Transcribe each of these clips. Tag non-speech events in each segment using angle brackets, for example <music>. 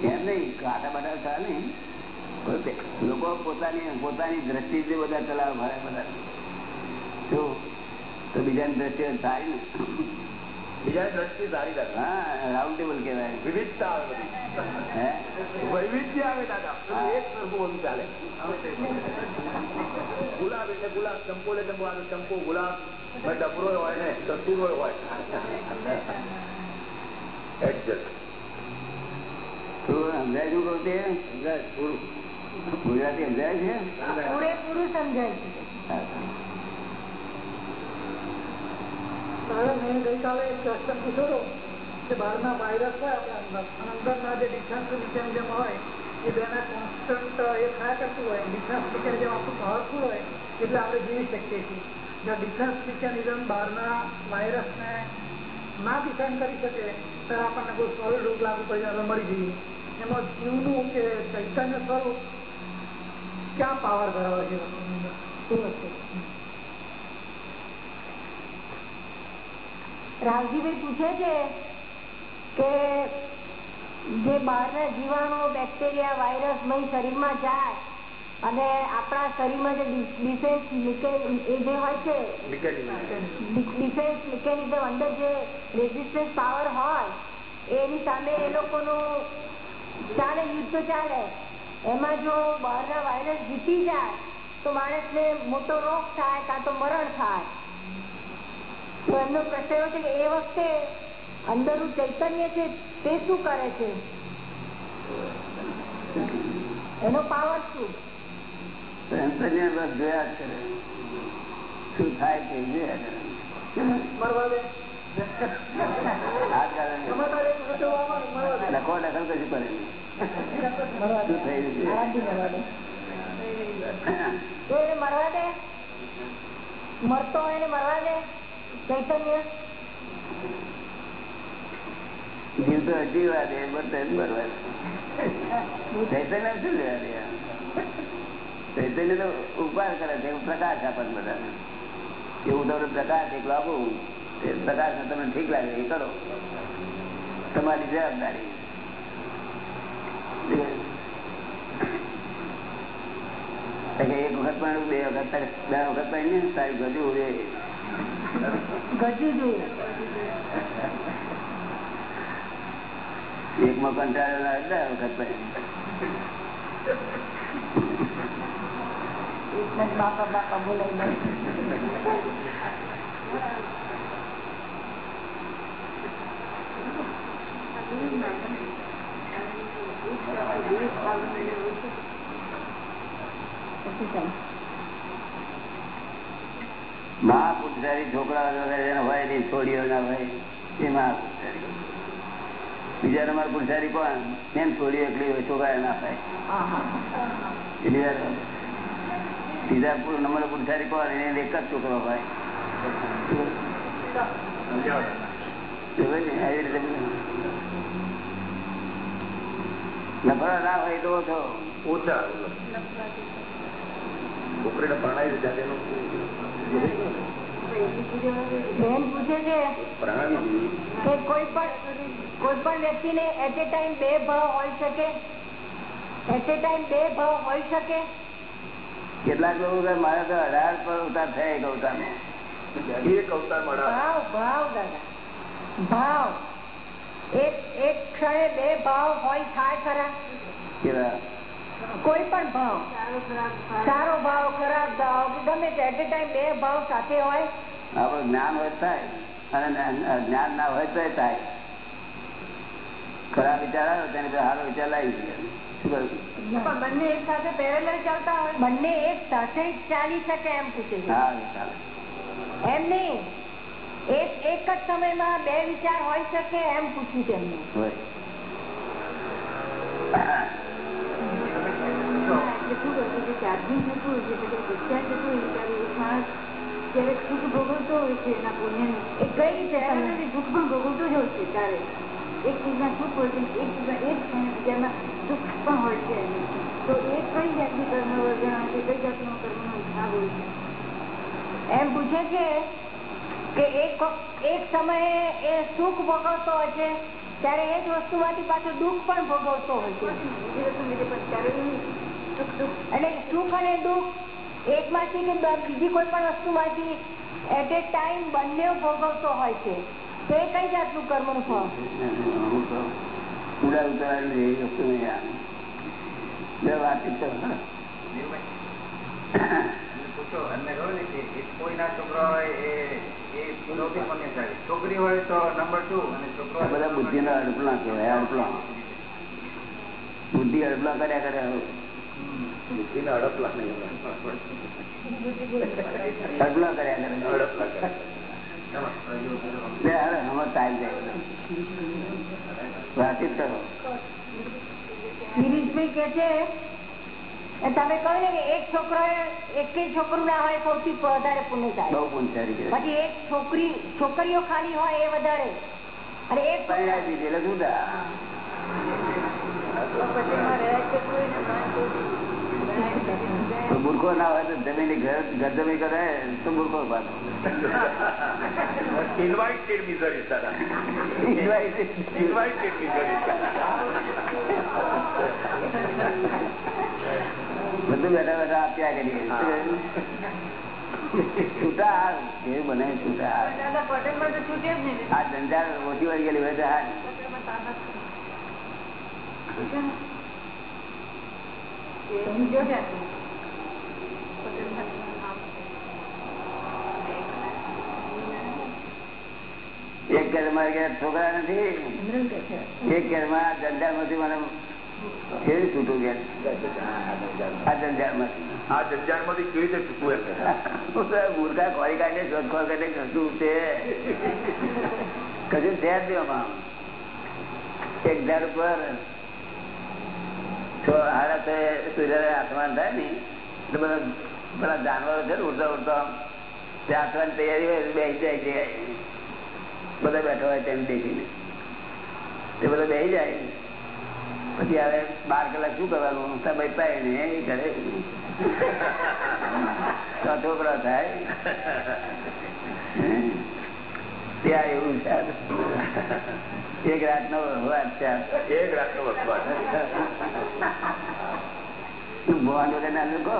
એમ નહીં કાંટા બાટા થયા નહીં. લોકો પોતાની પોતાની દ્રષ્ટિથી બધા ચલાવે મારે બધા જો તો બીજાની દ્રષ્ટિએ સારી ને બીજાની દ્રષ્ટિ સારી દાદા હા રાઉન્ડ ટેબલ કહેવાય. વિવિધતા આવે વૈવિધ્ય આવે દાદા. એક સરખું બધું ચાલે. ગુલાબ એટલે ગુલાબ ચંપો એટલે ચંપો ચંપો ગુલાબ. ડબરો હોય ને કસ્તુરો હોય. <laughs> એડજસ્ટ તું સમજાય શું કહું તે? ગુજરાતી સમજાય છે? પૂરેપૂરું સમજાય છે. દાદા મેં ગઈકાલે એક ક્વેશ્ચન પૂછ્યો હતો કે બહારના વાયરસ હોય આપણે અંદર. અને અંદરના જે ડિફરન્સ મિકેનિઝમ હોય એ બેના કોન્સ્ટન્ટ એ થયા કરતું હોય. ડિફરન્સ મિકેનિઝમ આપણું પાવરફુલ હોય એટલે આપણે જીવી શકીએ છીએ. જો ડિફરન્સ મિકેનિઝમ બહારના વાયરસને ના ડિફાઇન કરી શકે ત્યારે આપણને કોઈ સોલિડ રોગ લાગુ પડી જાય મરી જઈએ. એમાં જીવનું કે ચૈતન્ય સ્વરૂપ ક્યાં પાવર ધરાવે છે? શું વસ્તુ રાવજીભાઈ પૂછે છે કે જે બહારના જીવાણુ બેક્ટેરિયા વાયરસ ભાઈ શરીરમાં જાય અને આપણા શરીરમાં જે ડિફેન્સ એ જે હોય છે ડિફેન્સ મિકેનિઝમ અંદર જે રેઝિસ્ટન્સ પાવર હોય એની સામે એ લોકોનું ચાલે યુદ્ધ ચાલે. એમાં જો બહારના વાયરસ જીતી જાય તો માણસને મોટો રોગ થાય કાં તો મરણ થાય. તો એમનો પ્રશ્ન એવો છે કે એ વખતે અંદરનું ચૈતન્ય છે તે શું કરે છે? એનો પાવર શું? ચૈતન્ય બસ જોયા જ કરે. શું થાય તે જોયા કરે. દે. લખો દખલ કશું કરે મરવા દે. મરતો હોય ને મરવા દે? ચૈતન્ય? જીવ તો હજી દે બધા મરવા ચૈતન્ય શું લેવા દે ચૈતન્ય તો ઉપકાર કરે છે પ્રકાશ આપણને બધાને. એવું તમને પ્રકાશ એક લાગુ તે પ્રકાશ તમને ઠીક લાગે એ કરો. તમારી જવાબદારી એક વખત પણ બે વખત બે વખત પણ ને સાહેબ ગજુ રે ગજુ એક માં કંટાળેલા બે વખત પણ. એક બાપા બાપા બોલાવી મહા પુરુષારી છોકરા હોય ને છોડીઓ ના હોય એ મહા બીજા નંબર પુરુષારી કોણ? એમ છોડી એકલી હોય છોકરા ના થાય બીજા નંબર પુરુષારી કોણ? એને એક જ છોકરો હોય? આવી રીતે લફડા ના હોય તો ઓછા. છોકરીને પ્રણાય જાતે બેન પૂછે છે કે કોઈ પણ કોઈ પણ વ્યક્તિને એટ એ ટાઈમ બે ભાવ હોઈ શકે? એટ એ ટાઈમ બે ભાવ હોઈ શકે? કેટલાક લોકો કે મારે તો અઢાર પર ઉતાર થયા એક અવતારમાં એક અવતાર મળે ભાવ ભાવ દાદા. ભાવ. એક એક ક્ષણે બે ભાવ હોય થાય ખરા. કોઈ પણ ભાવ. સારો ભાવ ખરાબ ભાવ ગમે તે એટ ટાઈમ બે ભાવ સાથે હોય. આપણું જ્ઞાન હોય થાય. અને જ્ઞાન ના હોય તો થાય. ખરાબ વિચાર આવ્યો તેને સારો વિચાર લાવી પણ બંને એક સાથે પેરેલ ચાલતા હોય. બંને એક સાથે ચાલી શકે એમ પૂછે એમ નહીં. એક એક જ સમયમાં બે વિચાર હોય શકે એમ પૂછ્યું છે હોય. ચાર્જિંગ થતું હોય છે વિચાર થતો હોય ત્યારે માણસ જ્યારે સુખ ભોગવતો હોય છે એના પુણ્યનું એ કઈ રીતે તમે પણ ભોગવતો જ હોય છે ત્યારે એક ચીજમાં સુખ હોય છે એક ચીજમાં એક બીજામાં દુઃખ પણ હોય છે. તો એ કઈ જાતની કર્મ વર્ગણા છે કઈ જાતનો કર્મનો ભાગ હોય છે? એમ પૂછે છે કે એક સમયે એ સુખ ભોગવતો હોય છે, ત્યારે એ જ વસ્તુમાંથી પાછું દુઃખ પણ ભોગવતો હોય છે. વસ્તુ એટલે સુખ અને દુઃખ એકમાંથી કે બીજી કોઈ પણ વસ્તુમાંથી એટ એ ટાઈમ બંને ભોગવતો હોય છે. તો એ કઈ જાતનું કર્મનું ફળ? ઉડા ઉતારેલું વસ્તુ છોકરા હોય છોકરી હોય તો નંબર ટુ અને છોકરો બધા બુદ્ધિના અડપલા કહેવાય અડપલા. બુદ્ધિ અડપલા કર્યા કરે બુદ્ધિના અડપલા નહીં અડપલા કર્યા કરે. અડપલા કરે હમણાં ટાઈમ જાય વાતચીત કરો. ગિરીશભાઈ કે છે તમે કહ્યું ને કે એક છોકરો એક છોકરું ના હોય સૌથી વધારે પુણ્ય થાય. બહુ પુંચારી કરે પછી એક છોકરી છોકરીઓ ખાલી હોય એ વધારે. અને એક પરિણામ દીધી એટલે જુદા પછી એમાં રહે છે કોઈને માનતો તો મૂર્ખો ના હોય તો જમીન ઘર ઘર જમી કરે તો મૂર્ખો પાછો. ઇન્વાઇટેડ મિઝરી દાદા Invited. ઇન્વાઇટેડ મિઝરી બધું બેઠા બેઠા આપ્યા કરીએ છૂટા હાર બને છૂટા જ આ ઓછી વળી ગયેલી હોય હાર. એક છોકરા નથી. એક ઘરમાં જંજાળમાંથી મને કેવી છૂટું કે આ જંજાળ આ જંજાળમાંથી કેવી રીતે છૂટવું એમ? મૂર્ખા ખોરી કાઢે શોધખોળ કરે કશું છે. કશું છે જ નહીં આમાં. એક ઝાડ પર છ હાડા છ એ સૂર્ય આસમાન થાય ને તો બધા બધા જાનવરો છે ને ઉડતા ઉડતા તે આસમાન તૈયારી હોય બેસી જાય જગ્યાએ બધા બેઠા હોય તેમ દેખીને તે બધા બેસી જાય. પછી હવે બાર કલાક શું કરવાનું? સમય પાય ને એ કરે તો થાય. ત્યાં એવું છે એક રાત નો વસવાટ છે. એક રાત નો વસવાટ ભગવાન વગરના લોકો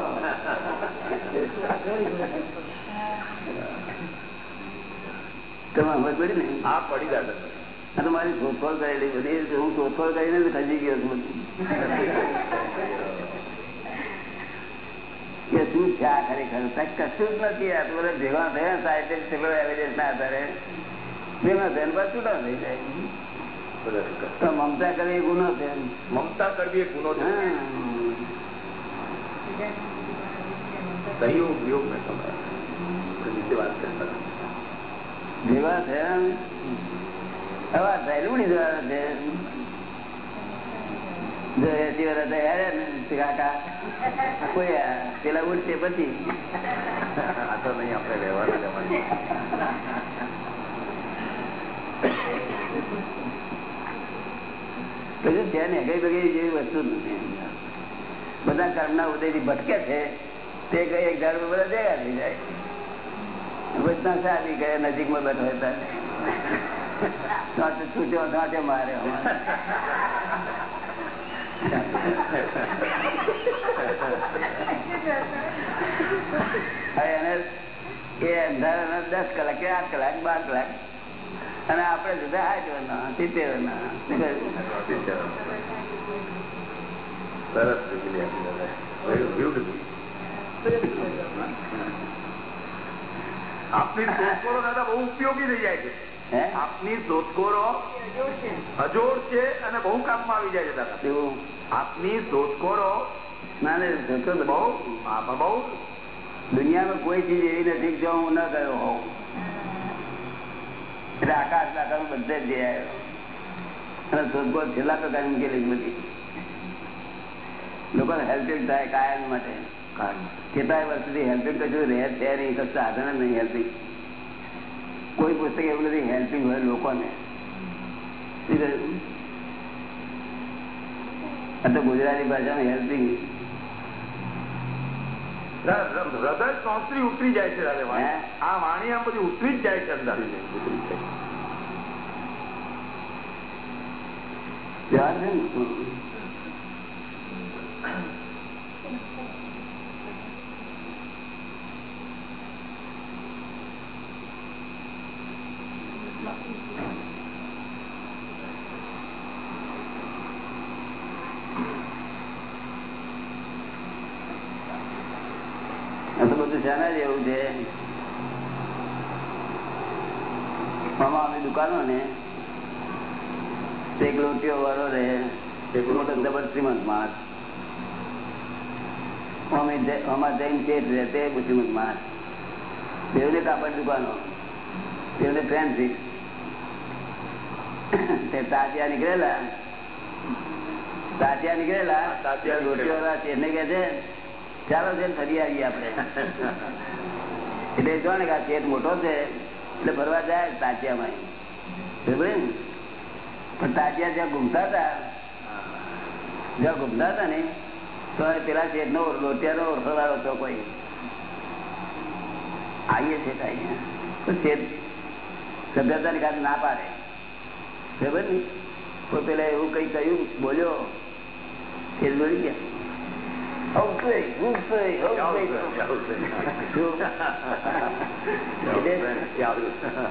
તમે સમજ પડી ને? આ પડી દાદા આ તો મારી શોધખોળ કરેલી બધી હું શોધખોળ કરીને જ ખસી ગયો છું બધું. કે શું છે આ ખરેખર સાહેબ કશું જ નથી આ તો બધા ભેગા થયા સાયન્ટિફિક એવિડન્સ ના આધારે ભેગા થયા ને પાછા છૂટા થઈ જાય તો મમતા કરવી એ ગુનો છે મમતા કરવી એ ગુનો છે હા. સહયોગ વિયોગ મેં તમારા આપણે નીચે વાત કરતા ભેગા થયા પેલા ઉડશે પછી. આ તો નહીં આપણે રહેવાના જવાનું કશું છે ને બગી જેવી વસ્તુ નથી. બધા કર્મના ઉદયથી ભટકે છે. તે કઈ એક ઝાડ બધા ભેગા થઈ જાય. બધા સાદી ગયા નજીકમાં બેઠો હતા છૂટ્યો સાચે મારે દસ કલાક આઠ કલાક, બાર કલાક. અને આપડે જુદા આઠ સિત્તેર ના. સરસ દીકરી આપી દાદા બહુ ઉપયોગી થઈ જાય છે. આપની શોધખોરો અજોડ છે અને બહુ કામમાં આવી જાય છે દાદા. આપની શોધખોરો ના બહુ બહુ. દુનિયામાં કોઈ ચીજ એવી નથી જો હું ન ગયો હોઉં. એટલે આકાશ આકાશ બધે જ જઈ આવ્યો. અને શોધખોળ છેલ્લા પ્રકારની મૂકેલી જ બધી. લોકોને હેલ્પિંગ થાય કાયમ માટે. કેટલાય વર્ષથી હેલ્પિંગ કશું રહે છે નહીં કશું સાધન નહીં હેલ્પિંગ કોઈ પુસ્તક એવું નથી હેલ્પિંગ હોય લોકોને? આ તો ગુજરાતી ભાષામાં હેલ્પિંગ. હૃદય ઉતરી જાય છે? આ વાણી આમ બધી ઉતરી જ જાય છે અંદર. જવા દે ને. આ તો બધું શાના જેવું છે આમાં અમે દુકાનો ને એક લોટીઓ વાળો રહે એક મોટો જબર શ્રીમંત માણસ. અમે જઈ- આમાં જઈને શેઠ રહે શ્રીમંત માણસ. બેવને કાપડ દુકાનો બેવને ફેન્સી તે તાજિયા નીકળેલા. તાજિયા નીકળેલા તાજિયા રોટીઓ વાળા કહે છે ચાલો છે ફરી આવીએ આપણે. એટલે જો ને કે આ મોટો છે એટલે ભરવા જાય તાજિયામાં? પણ તાજિયા જ્યાં ઘૂમતા હતા જ્યાં ગુમતા હતા ને તો પેલા શેઠ નો લોટિયાનો ઓળખવાળો હતો કોઈ આવીએ શેઠ અહીંયા તો શેઠ સભ્યતાની ખાતે ના પાડે. ખબર ને તો પેલા એવું કઈ કહ્યું બોલ્યો શેઠ બોલી ગયા.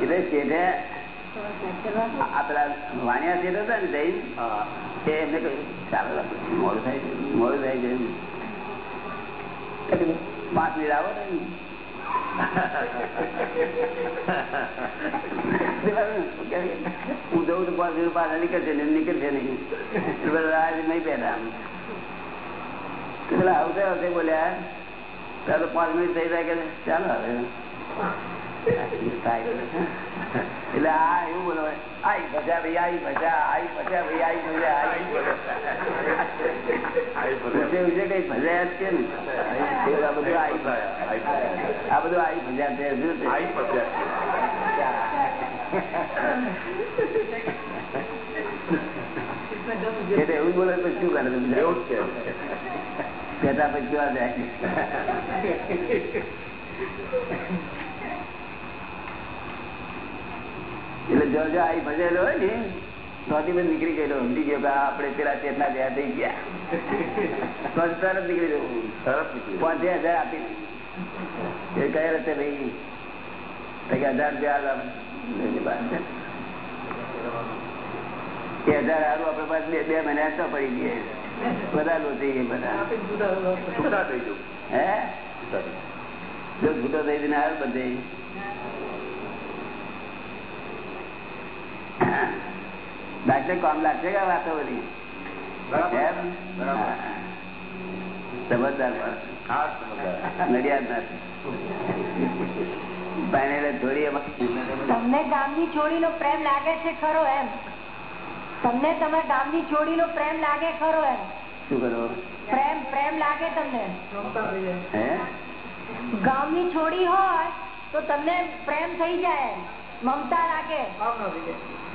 એટલે શેઠે આ પેલા વાણિયા જે હતા ને જૈન? તે એમને કહ્યું ચાલો મોડું થાય મોડું થાય છે. પાંચ મિનિટ આવો ને. હું જઉં તો પાંચ મિનિટ પાછા નીકળશે ને નીકળશે નહીં. બધા નહીં પહેલા પેલા આવશે આવશે બોલ્યા. ત્યારે પાંચ મિનિટ થઈ જાય કે ચાલો હવે. એટલે આ એવું બોલો આઈ ભજા ભાઈ આઈ ભજા આઈ ભજા ભાઈ આઈ મજા આઈ ઉજે કઈ ભજાયા જ છે ને આ બધું આઈ. આ બધું આઈ છે? એટલે એવું બોલે તો શું કરે છે કેતા પછી કેવા જાય? એટલે જો જો આ ભજેલો હોય ને તોથી બધું નીકળી ગયેલો સમજી ગયો કે આપણે પેલા ચેતના ગયા થઈ ગયા. તરત નીકળી જવું પાંચ હજાર આપી એ કઈ રસ્તે ભાઈ હજાર રૂપિયા હજાર હારું આપડે પાસે બે બે મહિના તો પડી ગયે. બધા. લો થઈ ગયા. બધા હે જો છૂટો થઈ જઈને આવ્યો બધે. ડાક્ટર કામ લાગશે કે વાતો બધી? તમને ગામની છોડીનો પ્રેમ લાગે છે ખરો એમ? તમને તમે ગામની છોડીનો પ્રેમ લાગે ખરો એમ? શું કરો? પ્રેમ પ્રેમ લાગે તમને? ગામ ગામની છોડી હોય તો તમને પ્રેમ થઈ જાય એમ. મમતા લાગે?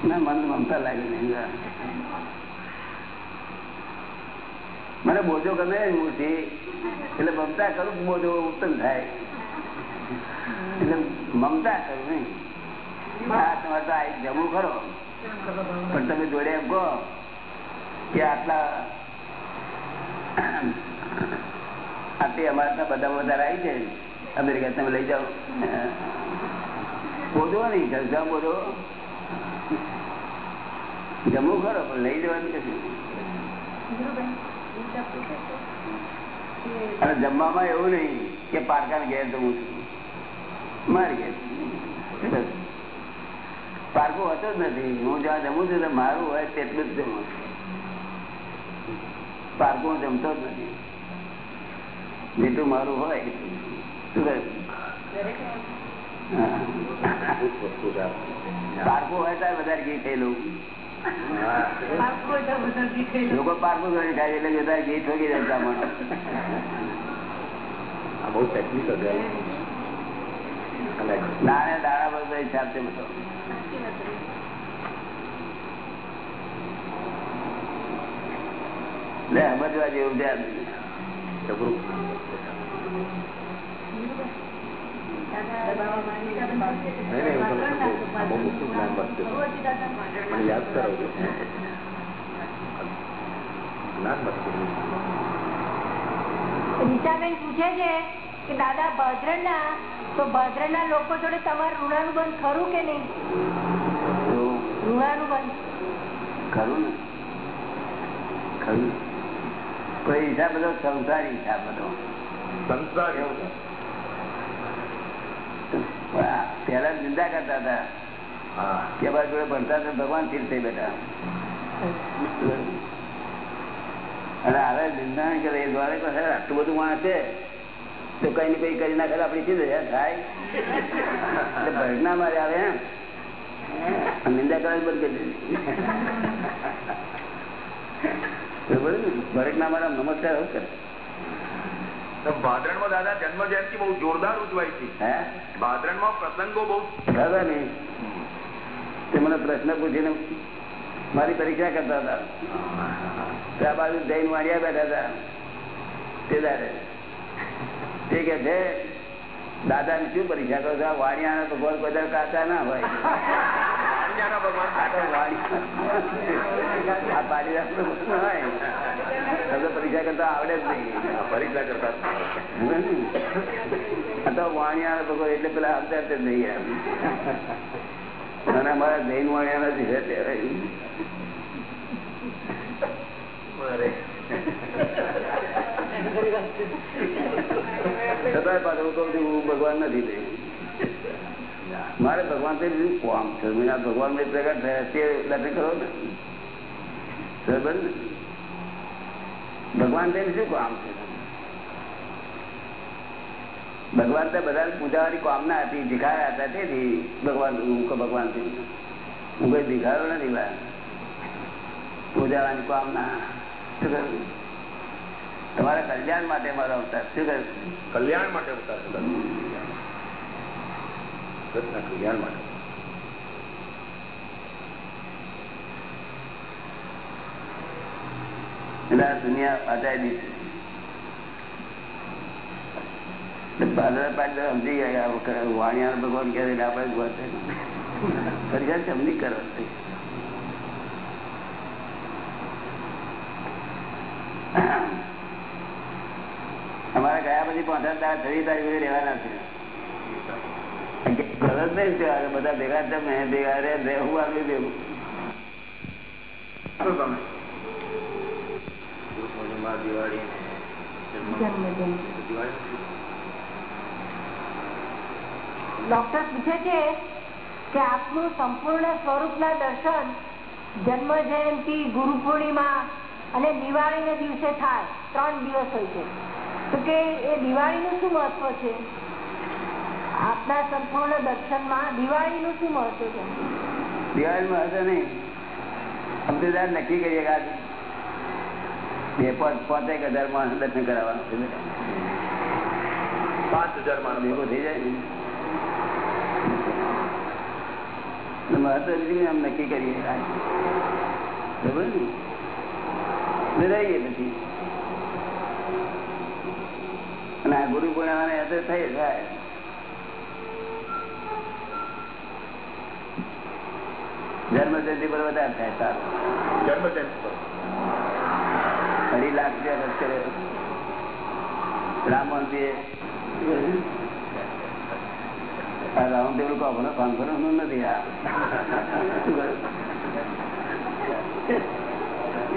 ના મન મમતા લાગે નહીં મને બોજો ગમે મૂર્તિ એટલે મમતા કરું બોજો ઉત્તમ થાય. એટલે મમતા કરું નહીં. આ તમારે તો આ જમવું ખરો પણ તમે જોડે એમ કહો કે આટલા આટલી અમારા બધા વધારે આવી છે અમેરિકા તમે લઈ જાઓ. બોધો નહીં જલસા બોલો. જમવું ખરો, પણ લઈ જવાનું કશું? અને જમવામાં એવું નહીં કે પારકા ઘેર જવું છું. મારી ઘેર. પારકો હતો જ નથી. હું જ્યાં જમું છું મારું હોય તેટલું જ જમું છું. પારકો હું જમતો જ નથી. જેટલું મારું હોય શું વધારે ઘી થયેલું લોકો પારકું ખાય એટલે વધારે ઘી ઠોકી જાય બ્રાહ્મણો. બહુ ટેકનિકલ દાણે દાણા બધો હિસાબ છે બધો. લે સમજવા જેવું છે. આ બધું. મને યાદ કરાવજો. જ્ઞાન મળતું રીટાબેન પૂછે છે કે દાદા ભદ્રના તો ભદ્રના લોકો જોડે તમારું ઋણાનુબંધ ખરું કે નહીં? તો ઋણાનુબંધ ખરું ને? ખરું. કોઈ હિસાબ બધો સંસારી હિસાબ બધો સંસાર. એવું પેલા નિંદા કરતા હતા. કે બાર જોડે ભણતા ભગવાન સ્થિર થઈ બેઠા. અને હવે નિંદા કરે એ દ્વારે આટલું બધું માણસ છે તો કઈ ને કઈ કરી નાખે આપડી ચીજ થાય. એટલે ભજના મારે આવે એમ. નિંદા કરવાની બંધ કરી દીધી? ભરતના મારા નમસ્કાર કરે. ભાદરણમાં દાદા જન્મ જયંતિ બહુ જોરદાર ઉજવાય છે. ભાદરણમાં પ્રસંગો બહુ દાદા ને તે મને પ્રશ્ન પૂછીને મારી પરીક્ષા કરતા હતા. ત્યાં બાજુ જૈન વાણિયા બેઠા હતા. તે દાડે તે કે છે દાદા ને શું પરીક્ષા કરો છો? આ વાણિયાના તો બધા કાચા ના હોય. ભગવાન વાણિયા આ પાટીદાર તો બધું ના હોય. પરીક્ષા કરતા આવડે જ નહીં. પરીક્ષા કરતા ભગવાન નથી છે તે. છતાંય પાછું હું હું ભગવાન નથી તે મારે ભગવાનથી કોમ છે ભગવાન પ્રગટ થયા તે દર્શન કરો ને. બરાબર ને? ભગવાન તે શું કામ છે? ભગવાન તો બધા પૂજાવાની કામના હતી ભિખારા હતા તેથી ભગવાન હું કહું ભગવાનથી હું કોઈ ભિખારો નથી પૂજાવાની કામના. શું કરું? તમારા કલ્યાણ માટે મારો અવતાર શું કરું? કલ્યાણ માટે અવતાર કલ્યાણ માટે. એટલે આ દુનિયા અજાયબી છે. સમજી ગયા વાણિયા ભગવાન કહે આપણે ગોત અમારે ગયા પછી પાંચ દાડા છવ્વીસ તારીખે રહેવાના છે. ગરજ નહીં છે બધા ભેગા છે, મેં ભેગા રે હું આવ્યું ભેગું તમે? દિવાળી ડોક્ટર પૂછે છે કે આપનું સંપૂર્ણ સ્વરૂપના દર્શન જન્મ જયંતિ ગુરુ પૂર્ણિમા અને દિવાળીને દિવસે થાય ત્રણ દિવસ હોય છે. તો કે એ દિવાળી નું શું મહત્વ છે? આપના સંપૂર્ણ દર્શનમાં દિવાળી નું શું મહત્વ છે? દિવાળી મહત્વ નહીં. અમદાવાદ નક્કી કરીએ બે પાંચ પાંચેક હજાર માણસ દર્શન કરાવવાનું છે પાંચ હજાર માણસ. ભેગો થઈ જાય ને. મહત્વ નથી આમ નક્કી કરીએ. આજે. ને? રહીએ પછી. અને આ ગુરુ પૂર્ણિમાને અસર થઈ જાય. જન્મ જયંતિ પર વધારે થાય સારું. જન્મ જયંતિ પર. અઢી લાખ રૂપિયા ખર્ચ કર્યો રામ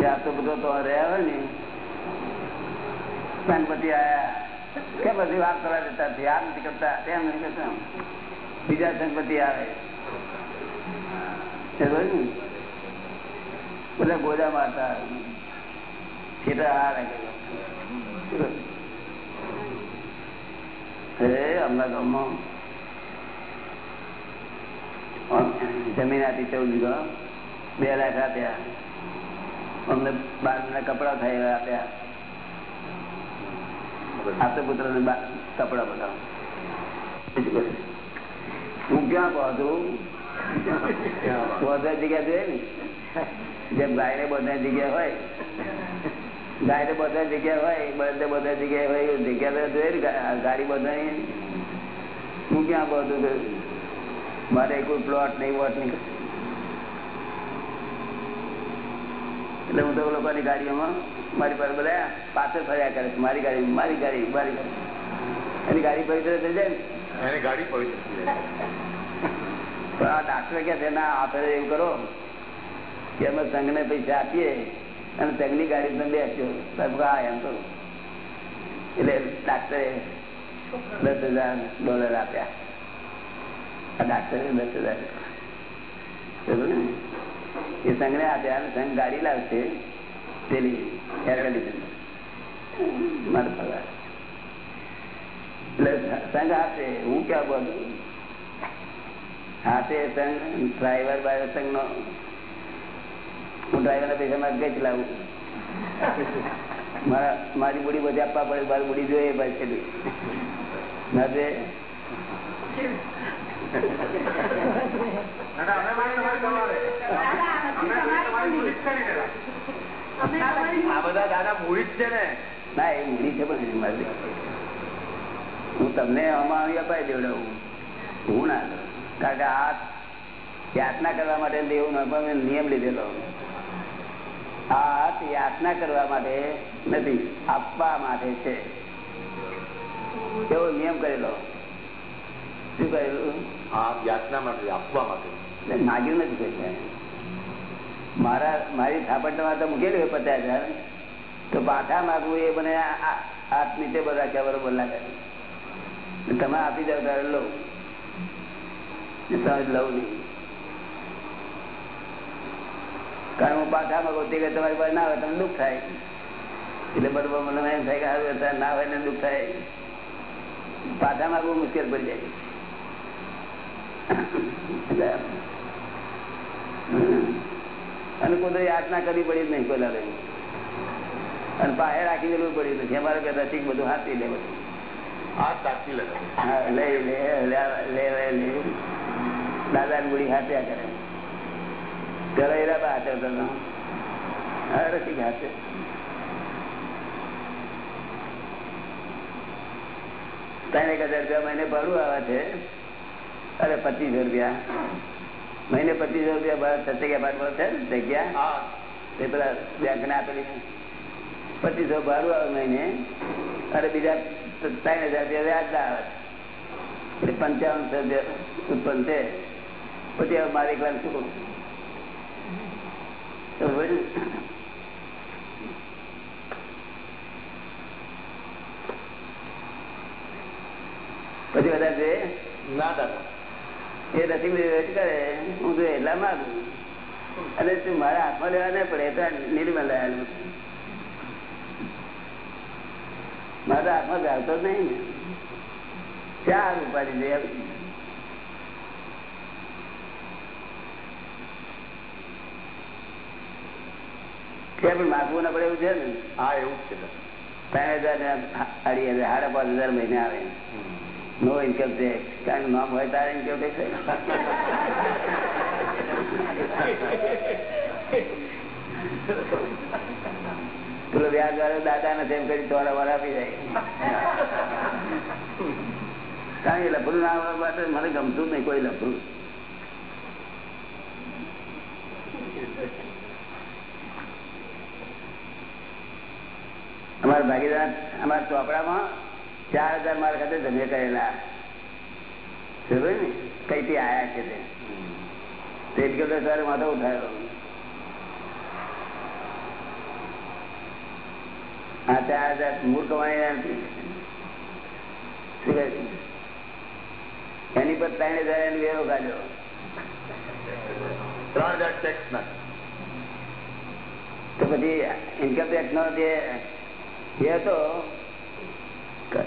આ તો બધો આયા. કે બધી વાત કરવા દેતા નથી કરતા. તેમ નથી કરતા બીજા ગણપતિ આવે? બધા ગોજા મારતા. રાખેલો ગામમાં જમીન આપી ચૌદ વીઘા બે લાખ આપ્યા. અમને બાર કપડા થાય એવા આપ્યા. આપતે પુત્ર ને કપડા બધા હું ક્યાં કહું <laughs> બધા જગ્યા જોઈએ ને જેમ ગાય બધા જગ્યા હોય. ગાય તો બધા જગ્યા હોય બધે બધા જગ્યાએ હોય જગ્યા તો જોઈ ગાડી બધા હું ક્યાં બધું મારે કોઈ પ્લોટ નહીં વોટ નહીં. એટલે હું તો લોકોની ગાડીઓમાં મારી પાસે બધા પાછળ ફર્યા કરે છે. મારી ગાડી મારી ગાડી મારી ગાડી. એની ગાડી પવિત્ર થઈ જાય ને? એની ગાડી પવિત્ર થઈ જાય. પણ આ ડાક્ટર કે છે? ના આપણે એવું કરો કે અમે સંઘને પૈસા આપીએ. અને સંઘની ગાડી તમે બેસ્યો. હા તો. એટલે ડાક્ટરે દસ હજાર ડોલર આપ્યા. ડાક્ટરે દસ હજાર એ સંઘને આપ્યા સંઘ ગાડી લાવશે પેલી કન્ડિશન મારો પગાર. એટલે સંઘ આપે હું ક્યાં બોલું? હાથે સંઘ ડ્રાઈવર બાય સંઘ નો હું ડ્રાઈવર ના પૈસા માં ગઈ લાવું મારા મારી બુડી બધી આપવા પડે મારી બુડી જોઈએ ભાઈ ના જોઈએ છે ને. ના એ મૂડી છે પણ મારી. હું તમને આમાં આવી અપાઈ દેવડાવું. હું ના કારણ કે આ યાતના કરવા માટે દેવું મેં નિયમ લીધેલો. હાથ યાતના કરવા માટે નથી આપવા માટે છે. એવો નિયમ કરેલો? શું કરેલું? હાથ યાચના માટે આપવા માટે. માગ્યું નથી કોઈ મારા મારી થાપટમાં તો મૂકેલું હોય પચાસ હજાર તો પાછા માગવું એ મને હાથ નીચે રાખ્યા બરોબર લાગે તમે આપી જાવ ત્યારે લઉં. સમજ લઉં નહીં. કારણ હું પાછા ગોતી કે તમારી પાસે ના હોય તમને દુઃખ થાય. એટલે બરોબર મને એમ થાય કે હારું ના હોય ને દુઃખ થાય. પાછા બહુ મુશ્કેલ પડી જાય. અને કોઈ યાચના કરવી પડી જ નહીં પેલા દાડે. અને પાસે રાખી દેવું પડ્યું નથી. અમારે કે રસિક બધું હાથી લે બધું. લઈ લે લે લે લે દાદા ની ગુડી હાથ્યા કરે. ઘરે હા ત્રણ એક હજાર રૂપિયા મહિને ભાડું આવે છે. અરે પચીસ રૂપિયા. મહિને પચીસ રૂપિયા ભાડું છે ને જગ્યા? હા. એ પેલા બેંક ને આપેલી. પચીસો ભાડું આવે મહિને. અને બીજા ત્રણ હજાર રૂપિયા વ્યાજ ના આવે એટલે પંચાવન રૂપિયા ઉત્પન્ન છે. પછી હવે મારે વાર શું કરું? તો પછી બધા છે ના દાદા. એ રસિક કરે હું તો એટલા માંગુ. અને તું મારા હાથમાં લેવા ના પડે તો નિર્મલ આવેલું મારા હાથમાં ગાવતો જ નહીં ને. ચાર ઉપાડી દે એમ. પણ માગવું ના પડે એવું છે ને? હા એવું જ છે. દાદા. ત્રણ હજાર ને અઢી હજાર સાડા પાંચ હજાર મહિને આવે. નો ઇન્કમ ટેક્સ કારણ કે નામ હોય તારે ઇન્કમ ટેક્સ પેલો વ્યાજ વાળો દાદા નથી એમ કરી થોડા વાર આપી જાય. <laughs> કારણ કે લફરું ના મને ગમતું નહીં કોઈ લફરું અમારા ભાગીદાર અમારા ચોપડામાં ચાર હજાર મારા ખાતે જમે કરેલા. ને? કઈથી આયા છે તે? જ કરતા સવારે માથો ઉઠાયો. આ ચાર હજાર મૂળ કમાણી નથી? એની પર ત્રણ હજાર એનો વેરો કાઢ્યો. ત્રણ હજાર ટેક્સ ના. તો પછી ઇન્કમ ટેક્સ નો જે એ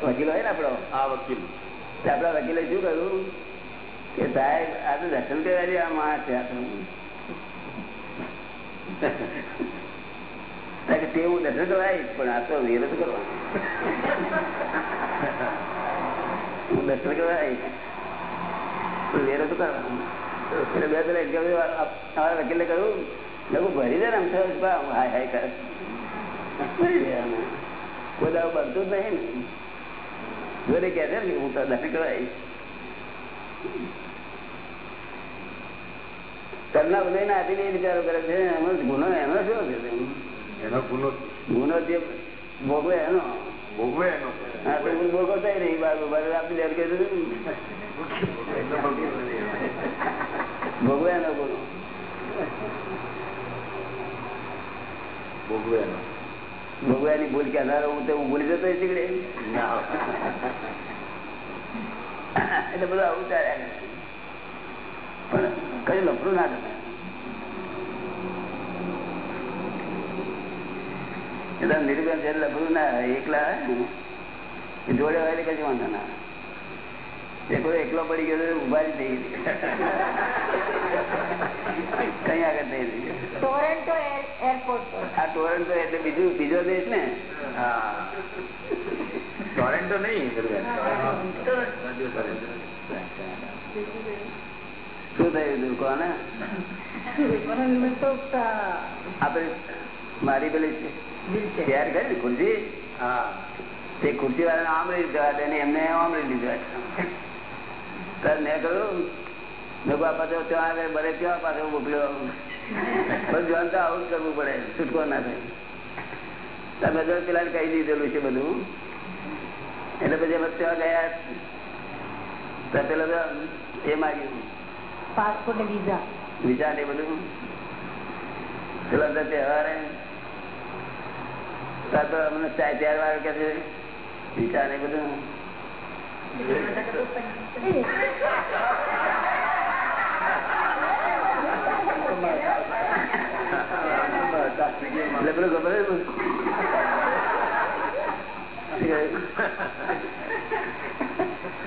વકીલ હોય ને આપણો? આ વકીલ. આપડા વકીલે શું કહ્યું કે સાહેબ આ તો દર્શન કરવા જેવા માણસ છે આ તો. કારણ કે તે હું દર્શન કરાય પણ આ તો વિરોધ કરવા. હું દર્શન કરવા વિરોધ કરવા. એટલે બે પેલા વકીલે કહ્યું ભરી દે ને આમ થયું હાય હાય કરે. ભરી દે. કોઈ દાડો બનતું જ નહીં ને. જોડે કહે છે ને હું તો કરવા કરના ઉદય ના હાથી વિચારો કરે છે એનો ગુનો એનો શું છે એનો ગુનો ગુનો જે ભોગવે એનો. ભોગવે એનો. હા તો હું ભોગવતા નહીં બાજુ બાજુ આપી દે કે ભોગવે એનો ગુનો. ભોગવે એનો. ભોગવાની ભૂલ કહેનારો હું તો હું ભૂલી જતો શીખડે. એટલે બધું આવું ચાલ્યા પણ કઈ લફડું ના ગમે એટલે નિર્બંધ છે લફરું ના એકલા જોડે હોય વાંધો ના એકલો એકલો પડી ગયો ઊભા જ થઈ ગઈ કઈ આગળ નહીં ટોરેન્ટો એરપોર્ટ આ ટોરેન્ટો એટલે બીજું બીજો દેશ ને? હા. ટોરેન્ટો નહીં શું થયું હતું કોને? આપડે મારી પેલી તૈયાર કરી ને ખુરશી? હા. તે ખુરશી વાળાને આમ રહી જવા દે એમને આમ રહી લીધા મેં કહ્યું પાછો ત્યાં આગળ બરે ત્યાં પાછો મોકલ્યો પણ જાણતા આવું કરવું પડે છૂટકો ના થાય. તમે બધું પેલા કહી દીધેલું છે બધું. એટલે પછી અમે ત્યાં ગયા. તો પેલો તો એ માગ્યું પાસપોર્ટ વિઝા વિચાર એ બધું. પેલા તો તહેવાર. તો અમને ચાર વાર કે છે વિચાર ને બધું. એટલે પેલું ખબર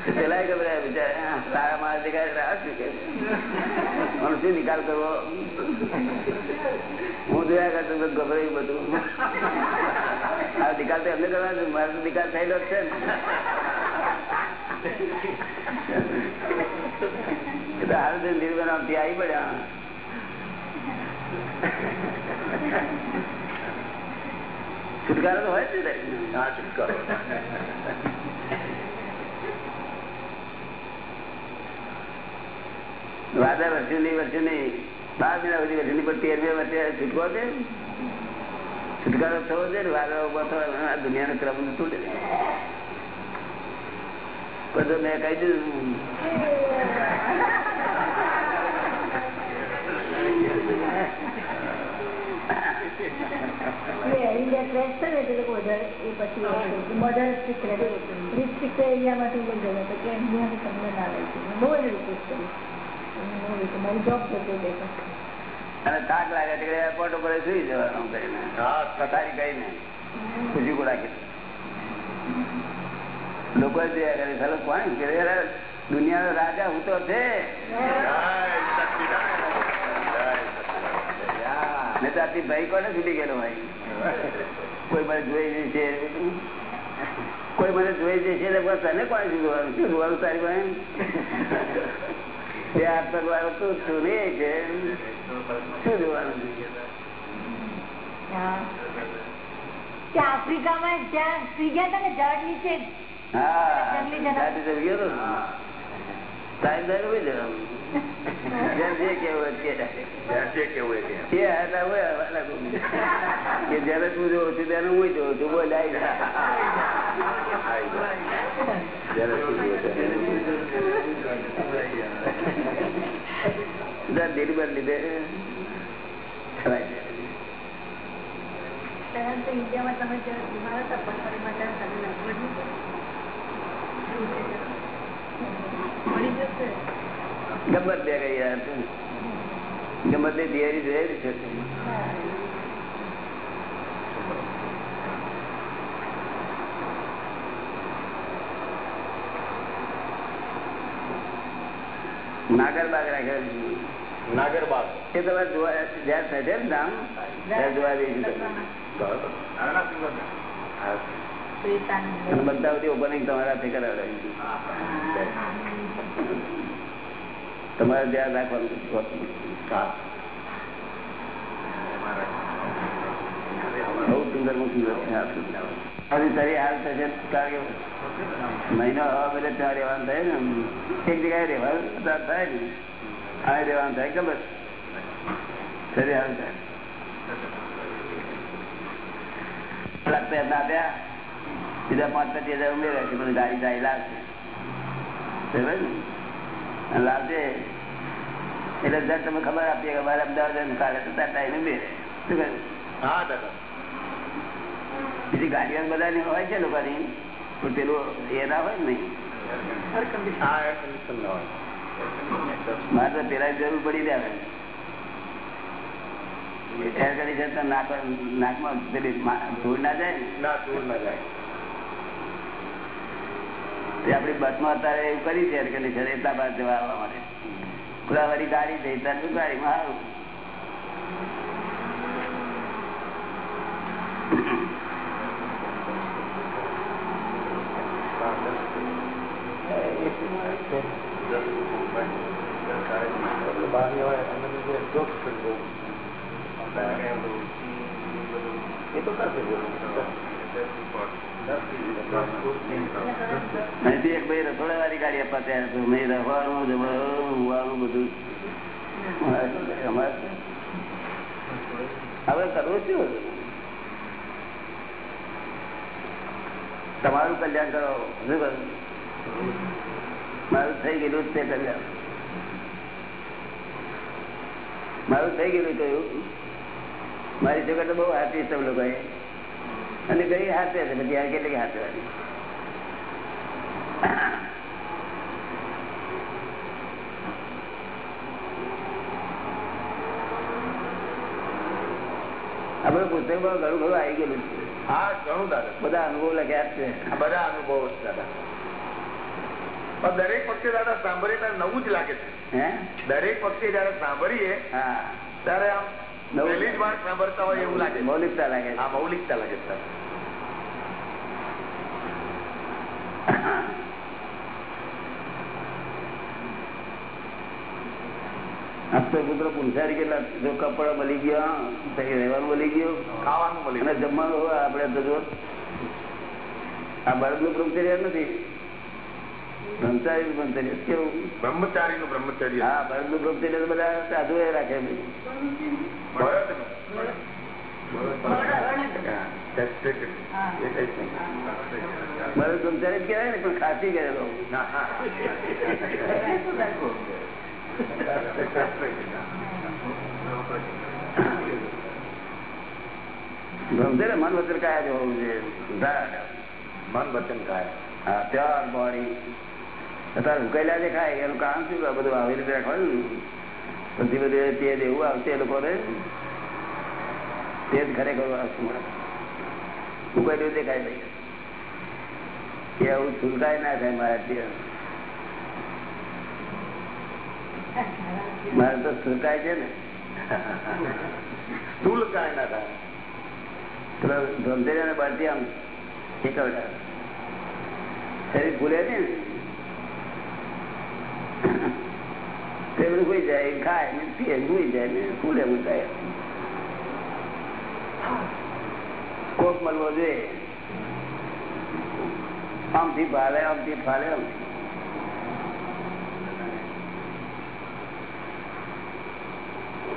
<laughs> પેલા ખબર બિચારા સારા મારા દેખાય રાહ શું કે મને શું નિકાલ કરવો? હું જોયા કરતો તો ગભરાયું બધું. આ નિકાલ તો એમને કરવાનો મારો તો નિકાલ થયેલો જ છે ને. એ હાલ નિર્બન આવી પડ્યા. છુટકારો હોય ને. દરેકને. હા છુટકારો. વાદા વર્ષો નહીં વર્ષો નહીં બાર મહિના સુધી વર્ષો પણ તેર બે વર્ષે છૂટકો છે. છુટકારો થવો છે ને વાદળા ઊભા થવા દુનિયાનો ક્રમ તૂટે બધું મેં કહી દીધું. થાક લાગે એરપોર્ટ ઉપર સુઈ જવાનું કરીને હા કથારી કહીને ખુશી को રાખી લોકો જોયા કરે ચાલો કોણ કે દુનિયાનો રાજા હું તો છે મેં તો આથી ભાઈ કોને છૂટી ગયેલો ભાઈ કોઈ મને જોઈ જશે કોઈ મને જોઈ જશે તો બસ તને કોને જોવાનું શું જોવાનું તારી ભાઈ બે હાથ પગ વાળો તું છું. રે છે શું જોવાનું આફ્રિકામાં જ્યાં સુઈ ગયા હતા ને જળ નીચે હા. જંગલી. સાથે ગયો હતો. ટાઈમ થાય. જવાનું જયારે તું જોઉં છું ત્યારે હું જોઉં છું બોલ જુએ ત્યારે. લીધે. ઇન્ડિયામાં તમે જ્યારે બીમાર હતા પથારીમાં ત્યારે મળી જશે. ગબ્બર બે ગઈ યારની દિવાળી જોયેલી છે. નાગરબાગ નાગરબાગ. એ તમારે જોવા જ્યાં થશે ને ધામ ત્યાં જોવા દઈશું બધા ઓપનિંગ તમારા થી કરાવડાવી તમારે ધ્યાન રાખવાનું હા. બહુ સુંદર બહુ સુંદર છે આ સુંદર. હજી તારી હાલ થશે કારણ કે મહિનો હવા બધા ત્યાં રહેવાનું થાય ને. એક જગ્યાએ રહેવાનું અત્યારે થાય ને. આ રહેવાનું થાય, ખબર? શરીર હારું થાય. લાખ પ્રયત્ન આપ્યા. બીજા પાંચ પચીસ હજાર ઉમેર્યા છે. પછી ગાડી ગાડી લાવશે બરાબર ને? અને લાવશે એટલે દર તમે ખબર આપીએ કે મારે અમદાવાદ કાલે તો તાર ટાઈમે બે. હા દાદા. બીજી ગાડીઓ બધાની હોય છે લોકોની પણ પેલું એ ના હોય ને? મારે તો પેલા જરૂર પડી જાય. એર કન્ડિશન તો નાક નાકમાં પેલી ધૂળ ના જાય ને? ના ધૂળ ના જાય. આપડી આપણી બસમાં અત્યારે એવું કરી છે એર કન્ડિશન એટલા બાદ જવા આવવા માટે. ખુલાવાળી ગાડી થઈ એ શું ગાડીમાં સારું રસોડા વાળી ગાડી આપવા તૈયાર હતું બધું. હવે કરવું શું? તમારું કલ્યાણ કરો. શું મારું થઈ ગયેલું જ તે કલ્યાણ. મારું થઈ ગયેલું કહ્યું મારી જગત બહુ સબ લોકો અને ગઈ હાથે છે બધી આ કેટલી હાથે વાળી આપડે પુસ્તકમાં ઘણું ઘણું આવી ગયેલું છે. હા ઘણું દાદા. બધા અનુભવ લખ્યા છે. બધા અનુભવો છે દાદા. દરેક વખતે દાદા સાંભળીએ ત્યારે નવું જ લાગે છે. હે? દરેક વખતે જયારે સાંભળીએ હા. ત્યારે આમ નવું. પહેલી જ વાર સાંભળતા હોય એવું લાગે. મૌલિકતા લાગે હા મૌલિકતા લાગે છે દાદા. આપ તો પુત્ર પુંસારી કેટલા જો કપડા મળી ગયા રહેવાનું મળી ગયું? ખાવાનું મળી અને જમવાનું હોય આપડે તો આ બળદનું બ્રહ્મચર્ય નથી. બ્રહ્મચારી નું બ્રહ્મચર્ય. કેવું? બ્રહ્મચારી નું બ્રહ્મચર્ય. હા બળદનું બ્રહ્મચર્ય બધા સાધુ એ રાખે ભારત બ્રહ્મચારી કહેવાય ને પણ ખાસી કરેલો <laughs> મન વચન કાયા જે હોવું જોઈએ? મન વચન કાય હા પ્યોર બોડી. અત્યારે ઉકેલા દેખાય એનું કામ શું? આ બધું આવી રીતે રાખવાનું. પછી બધું તે દેવું આવશે એ લોકોને તે જ ખરેખર આવશે ઉકેલું દેખાય ભાઈ એવું છુલકાય ના થાય મારા ત્યાં મારે તો સુકાય છે ને. સ્થૂલ કાય ના થાય પેલા બ્રહ્મચર્ય બળતી આમ શીખવડા શરીર ને. તે બધું હોઈ જાય ખાય ને પીએ ને જાય ને ફૂલે મૂકાય કોક મળવો જોઈએ. આમથી ભાલે આમથી ફાલે આમથી રમીલા જુવન કે ભક્તિમાં દાદા દાદાને પૂછો આ બ્રહ્મચારીનું વ્યવસ્થિત તોડી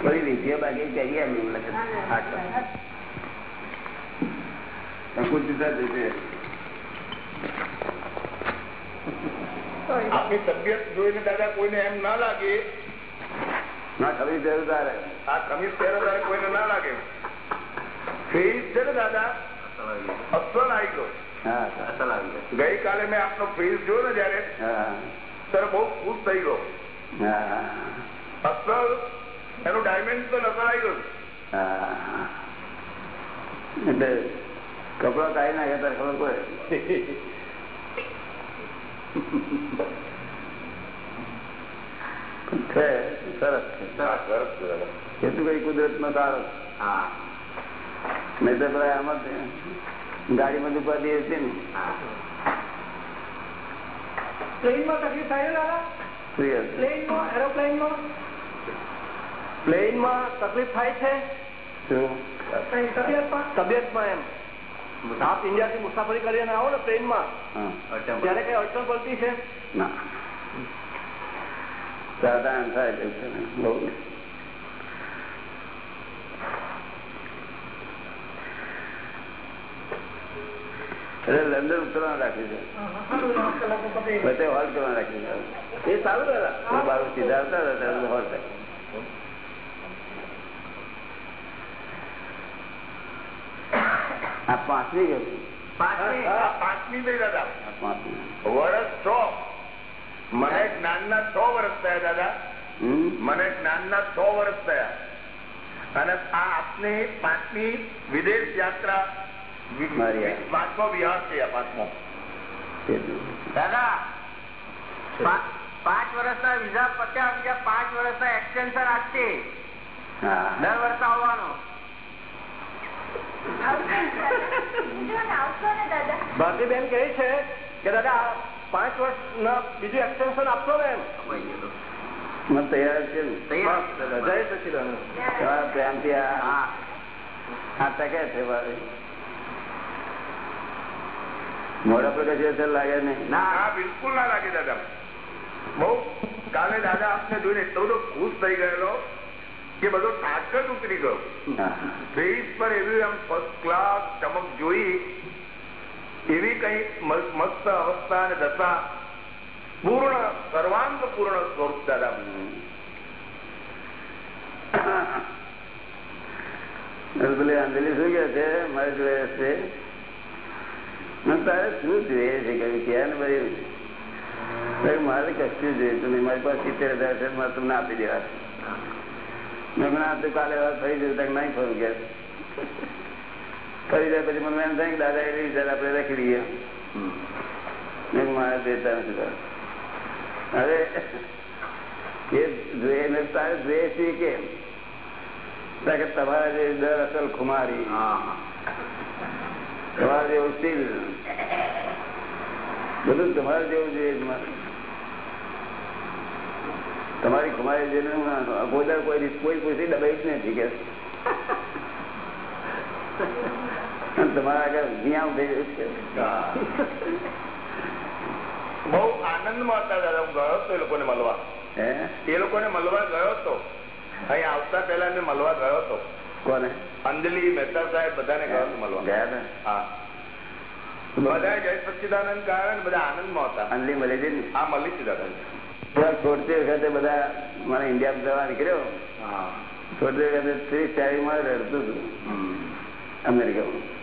થોડી વિધિઓ બાકી. આપની તબિયત જોઈને દાદા કોઈને એમ ના લાગે ના ખબર જરૂર તારે આ કમીઝ પહેરો ત્યારે કોઈને ના લાગે. ફ્રીજ છે ને દાદા અસલ આવી ગયો હા. અસલ આવી ગઈકાલે મેં આપનો ફ્રીજ જોયો ને જયારે ત્યારે બહુ ખુશ થઈ ગયો. અસલ એનું તો અસલ આવી ગયું હા એટલે કપડા કાઢી નાખ્યા તારે ખબર પડે. છે. સરસ છે. એટલું કઈ કુદરત નો તારો મેં તો પેલા આમાં ગાડીમાં ઉપાધિ હતી ને. પ્લેનમાં તકલીફ થાય છે દાદા. પ્લેનમાં એરોપ્લેનમાં? પ્લેનમાં તકલીફ થાય છે. તબિયતમાં? એમ. આપ ઇન્ડિયા થી મુસાફરી કરીને આવો ને પ્લેનમાં. ત્યારે કઈ અડચણ પડતી છે? ના. સાધારણ થાય બહુ લંડન ઉતરવાનું રાખ્યું છે. બધે હોલ્ટ કરવાનું રાખ્યું છે. એ સારું દાદા બારું સીધા આવતા હતા આ ગયું. પાંચમી વર્ષ છ. મને જ્ઞાનના છ વર્ષ થયા દાદા. મને જ્ઞાન ના છ વર્ષ થયા. અને આ આપની પાંચમી વિદેશ યાત્રા. પાંચમો વિહાર છે પાંચમો. દાદા પાંચ વર્ષના વિઝા પત્યા બીજા પાંચ વર્ષના એક્સટેન્શન આપશે હા. દર વર્ષે આવવાનો. ભારતીબેન કહે છે કે દાદા પાંચ વર્ષના બીજું એક્સટેન્શન આપશો ને એમ? તૈયાર છે. ને તૈયાર જય સચિદાનંદ. તમારા પ્રેમથી આ આ ટકે છે મોડા પર કશી લાગે નહીં? ના. બિલકુલ ના લાગે દાદા. બહુ કાલે દાદા આપને જોઈને એટલો બધો ખુશ થઈ ગયેલો કે બધો થાક જ ઉતરી ગયો. ફેસ પર એવી આમ ફર્સ્ટ ક્લાસ ચમક જોઈ એવી કઈ મસ્ત અવસ્થા અને દશા પૂર્ણ, સર્વાંગ પૂર્ણ સ્વરૂપ દાદા પેલી શું કે છે? મારે જોડે છે તારે શું જોઈએ છે? કે ક્યાં ભાઈ મારે કશું જોઈતું નહીં. મારી પાસે સિત્તેર હજાર છે, મારે તમને આપી દેવા મેં તો કાલે વાત ફરી જવું નહીં ફરું કે. ફરી જાય પછી મને એમ થાય કે દાદા એવી વિચાર આપણે રાખી લઈએ મેં કીધું, મારે દેતા નથી તારે. હવે એ જોઈએ ને તારે જોઈએ છે કે કારણ કે તમારા જે દર અસલ ખુમારી તમારા જેવું સ્ટીલ બધું તમારે જેવું જોઈએ જ મારે. તમારી ખુમારી જેને ગોદર કોઈ રીત- કોઈ પૂછી દબાઈ જ નથી કે અને તમારા આગળ જ્યાં થઈ ગયું છે. બહુ આનંદમાં હતા દાદા હું ગયો હતો એ લોકોને મળવા. એ લોકોને મળવા ગયો હતો. અહીં આવતા પહેલા એને મળવા ગયો હતો. કોને? અંજલિ મહેતા સાહેબ બધાને ગયો હતો મળવા. ગયા હા. બધા જય સચ્ચિદાનંદ ગયા ને બધા આનંદમાં હતા. અંજલિ મળી છે હા મળી છે દાદા. છોડતી વખતે બધા મારે ઇન્ડિયા જવા નીકળ્યો. છોડતી વખતે ત્રીસ ચાલીસમાં રડતું હતું. અમેરિકામાં.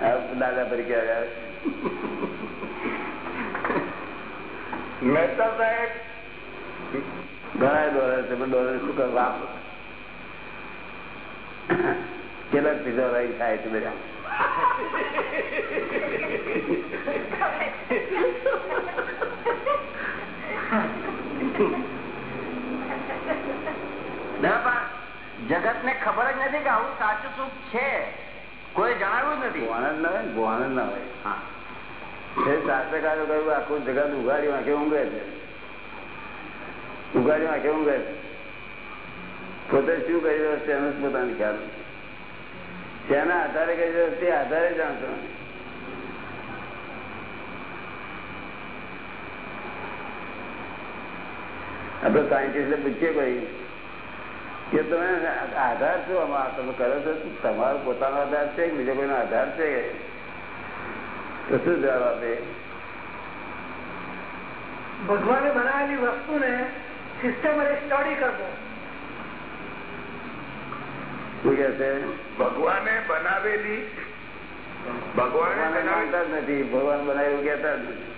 દાદા તરીકે આવ્યા મહેતા સાહેબ ઘણા ડોલર છે, પણ ડોલર શું કરવા કેટલાક પીઝા રાઈ થાય છે બધા. જગત ને ખબર જ નથી કે આવું સાચું સુખ છે. કોઈ જણાવ્યું નથી. આનંદ ના હોય ને આનંદ ના હોય. તે શાસ્ત્રકારો કહ્યું આખું જગત ઉઘાડી વાંખે ઊંઘે છે. ઉઘાડી વાંખે ઊંઘે છે. પોતે શું કરી રહ્યો છે એનો પોતાનો ખ્યાલ જેના તેના આધારે કરી રહ્યો તે આધારે જાણતો આપણે આપડે સાયન્ટિસ્ટ પૂછીએ કોઈ. કે તમે આધાર છો આમાં તમે કરો છો? તમારો પોતાનો આધાર છે બીજો કોઈનો આધાર છે? તો શું જવાબ આપે? ભગવાને બનાવેલી વસ્તુને સિસ્ટમ સ્ટડી કરવો. શું કે છે? ભગવાને બનાવેલી ભગવાને જ નથી. ભગવાન બનાવ્યું કેતા જ નથી.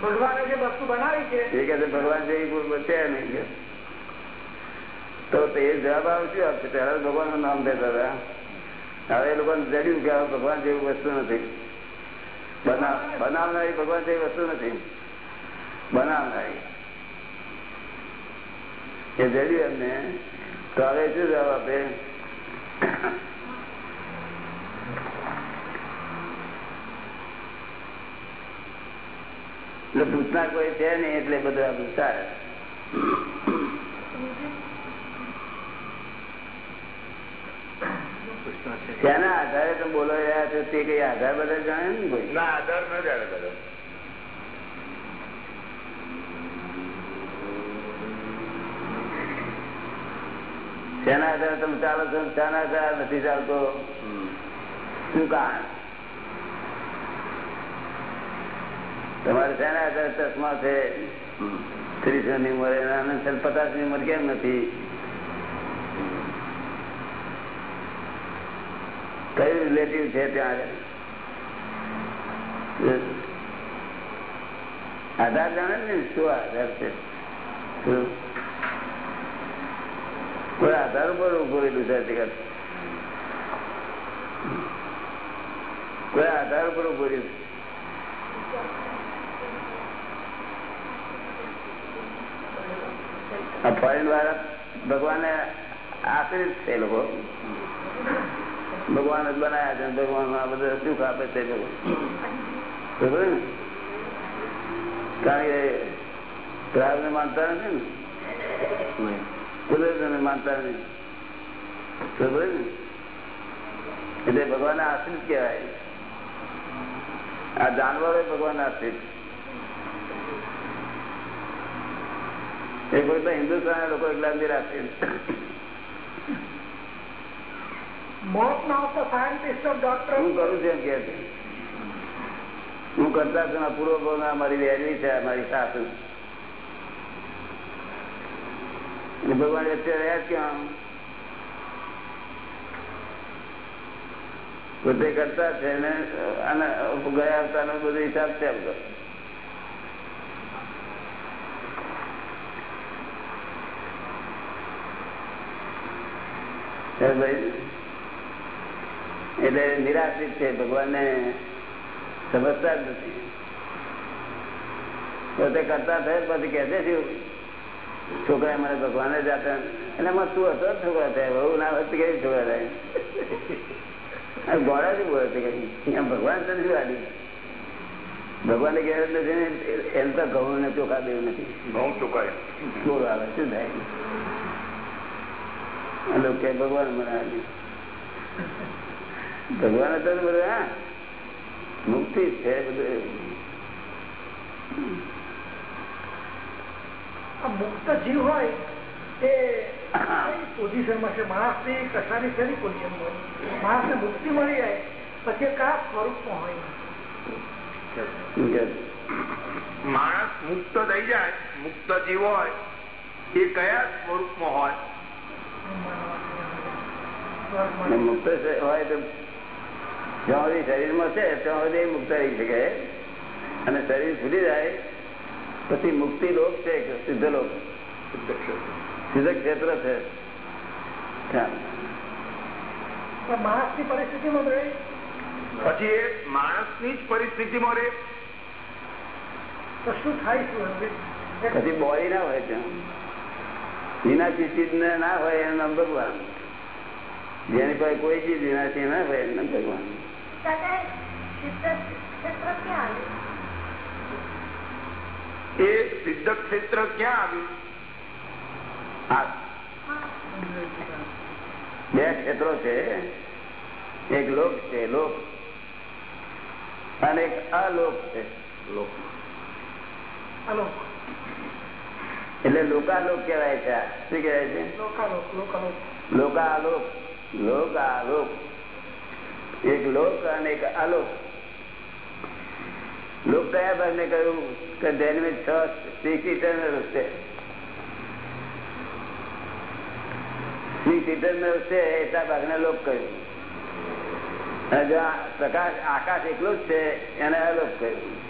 ભગવાને જે વસ્તુ બનાવી છે. નહીં તો તે જવાબ આવશે આપશે ત્યારે ભગવાનનું નામ દેતા હતા. હવે એ લોકોને જડ્યું કે ભગવાન જેવી વસ્તુ નથી. બનાવ બનાવનારી ભગવાન જેવી વસ્તુ નથી. બનાવનારી. એ જડ્યું એમને. તો હવે શું જવાબ આપે? એટલે પૂછનાર કોઈ છે નહીં એટલે બધું આ સારા તેના આધારે તમે બોલો રહ્યા છો તે કઈ આધાર બધા જાણે ને કોઈ? ના આધાર ન જાણે બધા. તેના આધારે તમે ચાલો છો તેના આધાર નથી ચાલતો. શું કારણ? તમારે શેના આધારે ચશ્મા છે? ત્રીસો ની ઉંમરે પચાસની ઉંમર કેમ નથી? કયું રિલેટિવ છે ત્યાં આધાર જાણે ને શું આધાર છે? કોઈ આધાર ઉપર ઉભું રહેલું છે કોઈ આધાર ઉપર ઉભું રહ્યું ફોરેન વાળા ભગવાને આશ્રિત છે લોકો. ભગવાન જ બનાયા છે ભગવાન આ બધા સુખ આપે છે લોકો. કારણ કે પ્રાગ ને માનતા નથી ને? કુદરતને માનતા નથી. ને? એટલે ભગવાન આશ્રિત કહેવાય. આ જાનવરો ભગવાન આશ્રિત એ કોઈ તો હિન્દુસ્તાન લોકો એકલા બી રાખે Most now the scientists of doctor. હું કરું છું એમ કે છે. હું કરતા છું પૂર્વ મારી વહેલી છે મારી સાસુ. ભગવાન વચ્ચે રહ્યા ક્યાં? પોતે કરતા છે ને ગયા હતા બધો હિસાબ છે આ બધો હે ભાઈ એટલે નિરાશ્રિત છે ભગવાનને સમજતા જ નથી. પોતે કરતા થયા પછી કે છે છોકરા મને ભગવાન જ આપે એટલે એમાં તું હતો? છોકરા થાય બહુ ના વસ્તુ કેવી છોકરા થાય? ગોળા જ બોલે છે કઈ ભગવાન તને શું આડી ભગવાન ને કહેવાય નથી એમ તો ઘઉં ને ચોખા દેવું નથી. ઘઉં ચોખા આવે શું થાય? લોકો ભગવાન આડી ભગવાન હતા ને બધું મુક્તિ છે બધું મુક્ત જીવ હોય તે પોઝિશનમાં છે. માણસની કશાની શેની પોઝિશન હોય? માણસને મુક્તિ મળી જાય પછી કયા સ્વરૂપમાં હોય? માણસ મુક્ત થઈ જાય મુક્ત જીવ હોય એ કયા સ્વરૂપમાં હોય? મુક્ત હોય તો જ્યાં સુધી શરીરમાં છે ત્યાં સુધી મુક્ત રહી શકે. અને શરીર છૂટી જાય પછી મુક્તિ લોક છે સિદ્ધ લોક? સિદ્ધ ક્ષેત્ર છે. માણસની પરિસ્થિતિમાં રહે? પછી એ માણસની જ પરિસ્થિતિમાં રહે. તો શું થાય શું પછી બોડી ના હોય ત્યાં. વિનાશી ચીજ ને ના હોય એનું નામ ભગવાન. જેની પાસે કોઈ ચીજ વિનાશી ના હોય એનું નામ ભગવાન. એ સિદ્ધ ક્ષેત્ર ક્યાં આવ્યું? બે ક્ષેત્રો છે. એક લોક છે લોક. અને એક અલોક છે હલો એટલે લોકાલોક કેવાય છે. શું કેવાય છે? લોકાલોક લોકાલોક. એક લોક અને એક આલોક લોક કયા ભાગને કહ્યું? કે ધ્યાન છ શ્રી ઇટરનલ છે શ્રી ઇટરનલ છે એટલા ભાગને લોક કહ્યું. અને જ્યાં પ્રકાશ આકાશ એકલું જ છે એને અલોક કહ્યું.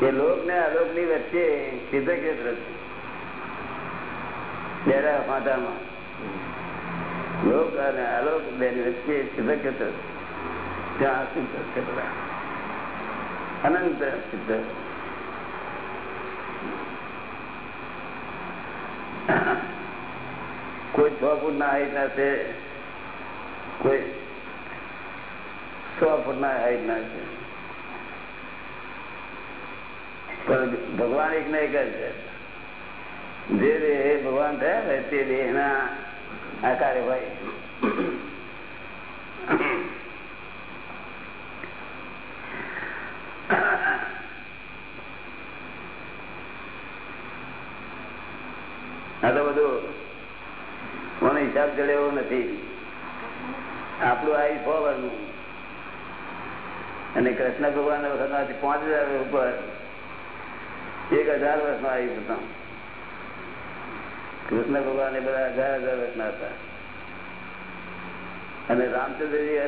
એ લોક ને અલોકની વચ્ચે સિદ્ધ ક્ષેત્ર છે ફાંટામાં લોક અને અલોક બે ની વચ્ચે સિદ્ધ ક્ષેત્ર ત્યાં સિદ્ધ ક્ષેત્ર અનંત સિદ્ધ. કોઈ છ ફૂટ ના હાઈટ ના છે. કોઈ સો ફૂટ ના હાઈટ ના છે. પણ ભગવાન એક ને એક જ છે. જે દેહ ભગવાન થયા ને તે દેહના આકારે હોય. આ તો બધું મને હિસાબ ચડે એવો નથી. આપણું આવી સો વર્ષનું. અને કૃષ્ણ ભગવાન વખત પાંચ હજાર ઉપર એક હજાર વર્ષનો આવી હતો કૃષ્ણ ભગવાન એ બધા હજાર હજાર વર્ષના હતા. અને રામચંદ્રજી